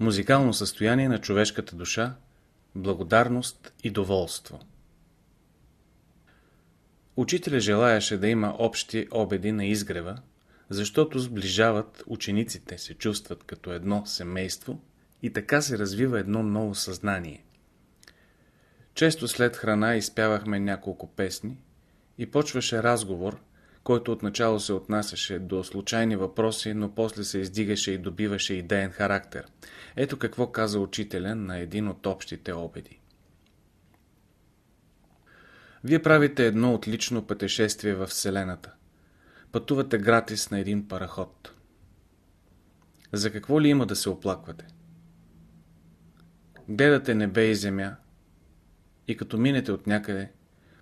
Музикално състояние на човешката душа, благодарност и доволство. Учителя желаеше да има общи обеди на изгрева, защото сближават учениците, се чувстват като едно семейство и така се развива едно ново съзнание. Често след храна изпявахме няколко песни и почваше разговор, който отначало се отнасяше до случайни въпроси, но после се издигаше и добиваше идеен характер. Ето какво каза учителя на един от общите обеди. Вие правите едно отлично пътешествие в Вселената. Пътувате гратис на един параход. За какво ли има да се оплаквате? Гледате небе и земя и като минете от някъде,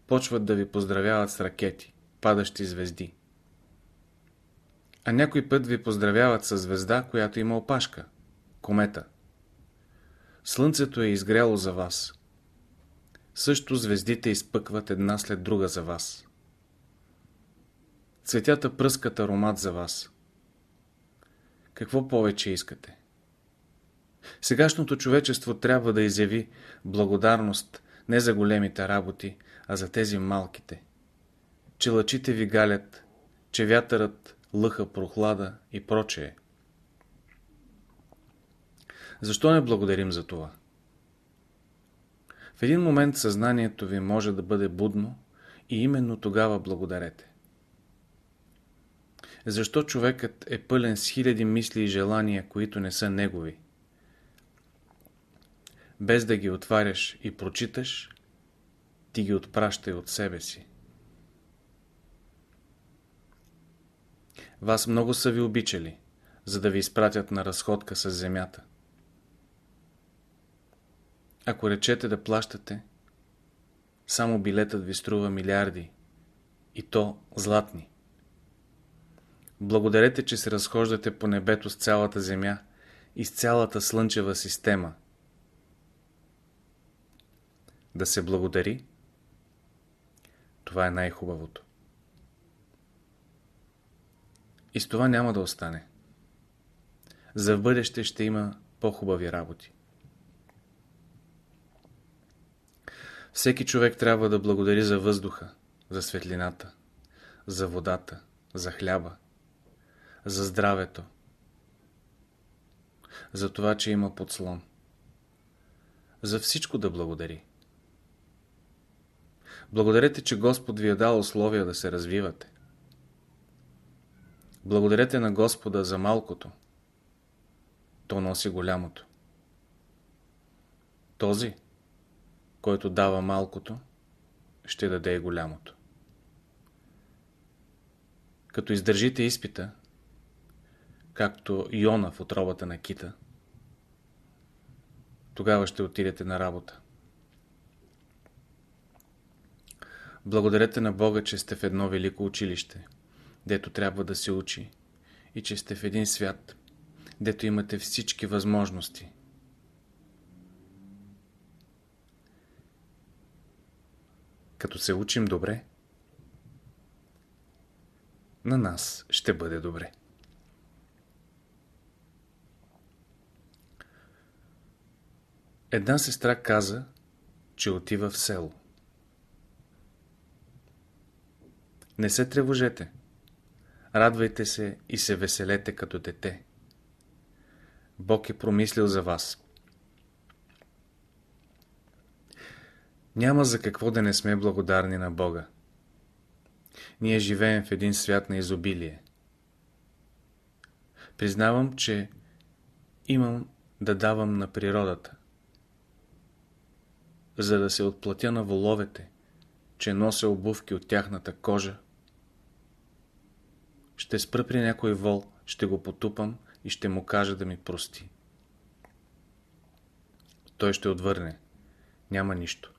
почват да ви поздравяват с ракети, падащи звезди. А някой път ви поздравяват с звезда, която има опашка – комета. Слънцето е изгряло за вас. Също звездите изпъкват една след друга за вас. Цветята пръскат аромат за вас. Какво повече искате? Сегашното човечество трябва да изяви благодарност не за големите работи, а за тези малките. Че лъчите ви галят, че вятърът лъха прохлада и прочее. Защо не благодарим за това? В един момент съзнанието ви може да бъде будно и именно тогава благодарете. Защо човекът е пълен с хиляди мисли и желания, които не са негови? Без да ги отваряш и прочиташ, ти ги отпращай от себе си. Вас много са ви обичали, за да ви изпратят на разходка с земята. Ако речете да плащате, само билетът ви струва милиарди, и то златни. Благодарете, че се разхождате по небето с цялата земя и с цялата слънчева система. Да се благодари, това е най-хубавото. И с това няма да остане. За в бъдеще ще има по-хубави работи. Всеки човек трябва да благодари за въздуха, за светлината, за водата, за хляба, за здравето, за това, че има подслон. За всичко да благодари. Благодарете, че Господ ви е дал условия да се развивате. Благодарете на Господа за малкото. То носи голямото. Този, който дава малкото, ще даде и голямото. Като издържите изпита, както Йона в отробата на кита, тогава ще отидете на работа. Благодарете на Бога, че сте в едно велико училище, дето трябва да се учи, и че сте в един свят, дето имате всички възможности. Като се учим добре, на нас ще бъде добре. Една сестра каза, че отива в село. Не се тревожете. Радвайте се и се веселете като дете. Бог е промислил за вас. Няма за какво да не сме благодарни на Бога. Ние живеем в един свят на изобилие. Признавам, че имам да давам на природата, за да се отплатя на воловете, че нося обувки от тяхната кожа. Ще спра при някой вол, ще го потупам и ще му кажа да ми прости. Той ще отвърне. Няма нищо.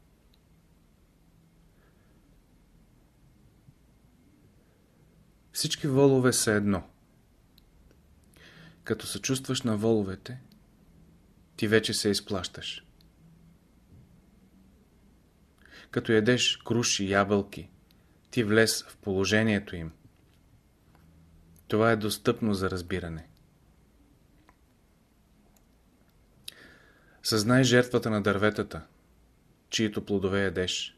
Всички волове са едно. Като се чувстваш на воловете, ти вече се изплащаш. Като ядеш круши, ябълки, ти влез в положението им. Това е достъпно за разбиране. Съзнай жертвата на дърветата, чието плодове ядеш.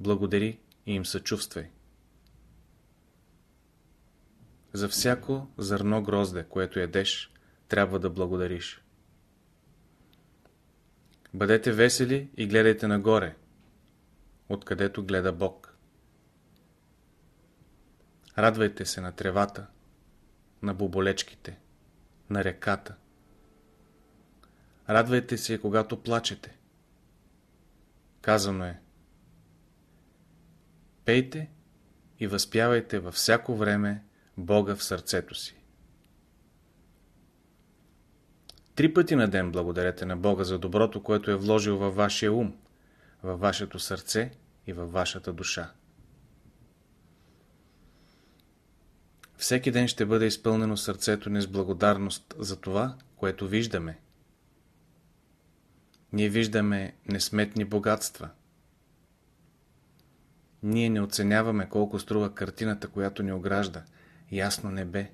Благодари и им съчувствай. За всяко зърно грозде, което ядеш, трябва да благодариш. Бъдете весели и гледайте нагоре, откъдето гледа Бог. Радвайте се на тревата, на боболечките, на реката. Радвайте се, когато плачете. Казано е Пейте и възпявайте във всяко време Бога в сърцето си. Три пъти на ден благодарете на Бога за доброто, което е вложил във вашия ум, във вашето сърце и във вашата душа. Всеки ден ще бъде изпълнено сърцето ни с благодарност за това, което виждаме. Ние виждаме несметни богатства. Ние не оценяваме колко струва картината, която ни огражда. Ясно небе,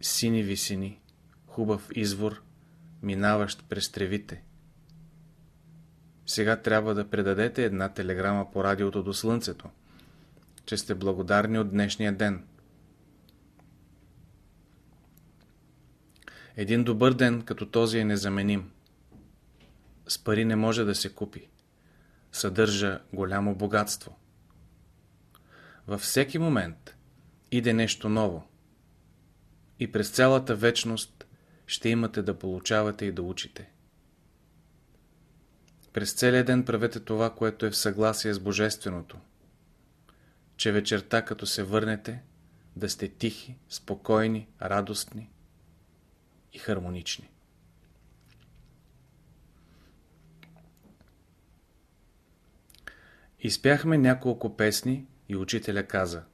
сини висини, хубав извор, минаващ през тревите. Сега трябва да предадете една телеграма по радиото до Слънцето, че сте благодарни от днешния ден. Един добър ден като този е незаменим. С пари не може да се купи. Съдържа голямо богатство. Във всеки момент иде нещо ново. И през цялата вечност ще имате да получавате и да учите. През целия ден правете това, което е в съгласие с Божественото. Че вечерта, като се върнете, да сте тихи, спокойни, радостни и хармонични. Изпяхме няколко песни и учителя каза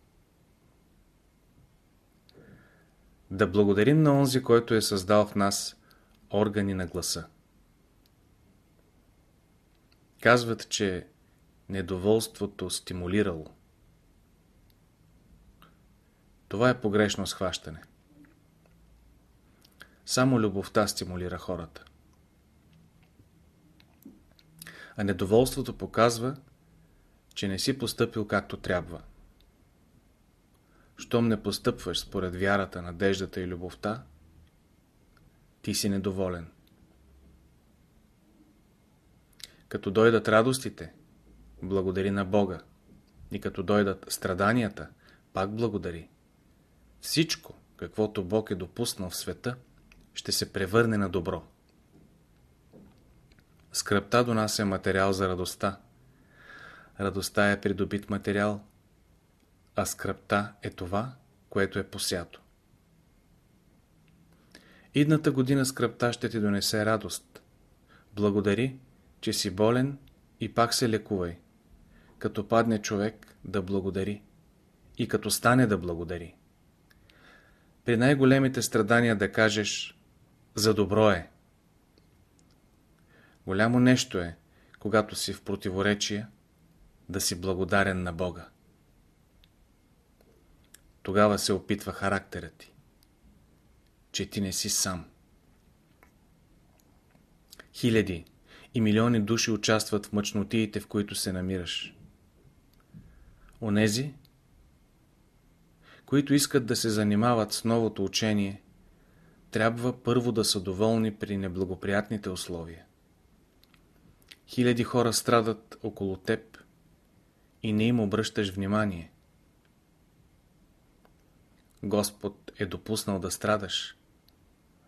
Да благодарим на онзи, който е създал в нас органи на гласа. Казват, че недоволството стимулирало. Това е погрешно схващане. Само любовта стимулира хората. А недоволството показва, че не си постъпил както трябва. Щом не постъпваш според вярата, надеждата и любовта, ти си недоволен. Като дойдат радостите, благодари на Бога. И като дойдат страданията, пак благодари. Всичко, каквото Бог е допуснал в света, ще се превърне на добро. Скръпта до нас е материал за радостта. Радостта е придобит материал, а скръпта е това, което е посято. Идната година скръпта ще ти донесе радост. Благодари, че си болен и пак се лекувай. Като падне човек, да благодари. И като стане да благодари. При най-големите страдания да кажеш за добро е. Голямо нещо е, когато си в противоречие, да си благодарен на Бога. Тогава се опитва характерът ти, че ти не си сам. Хиляди и милиони души участват в мъчнотиите, в които се намираш. Онези, които искат да се занимават с новото учение, трябва първо да са доволни при неблагоприятните условия. Хиляди хора страдат около теб и не им обръщаш внимание. Господ е допуснал да страдаш,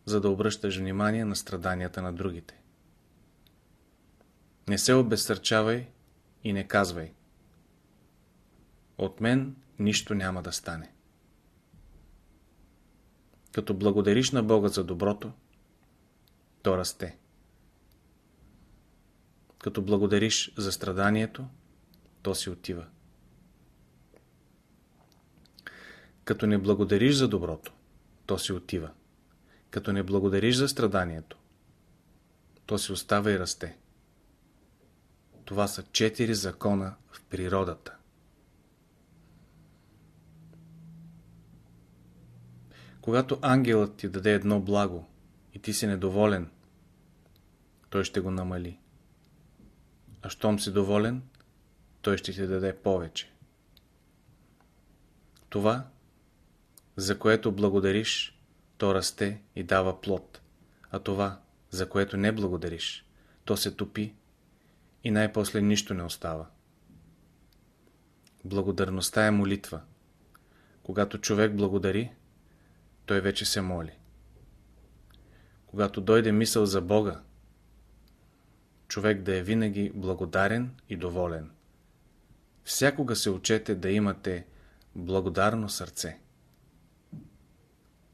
за да обръщаш внимание на страданията на другите. Не се обезсърчавай и не казвай. От мен нищо няма да стане. Като благодариш на Бога за доброто, то расте. Като благодариш за страданието, то си отива. Като не благодариш за доброто, то си отива. Като не благодариш за страданието, то си остава и расте. Това са четири закона в природата. Когато ангелът ти даде едно благо и ти си недоволен, той ще го намали. А щом си доволен, той ще ти даде повече. Това, за което благодариш, то расте и дава плод, а това, за което не благодариш, то се топи и най-после нищо не остава. Благодарността е молитва. Когато човек благодари, той вече се моли. Когато дойде мисъл за Бога, човек да е винаги благодарен и доволен. Всякога се учете да имате благодарно сърце.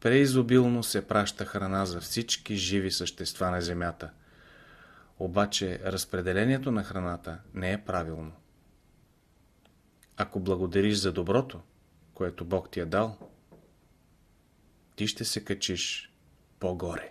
Преизобилно се праща храна за всички живи същества на земята. Обаче разпределението на храната не е правилно. Ако благодариш за доброто, което Бог ти е дал, ти ще се качиш по-горе.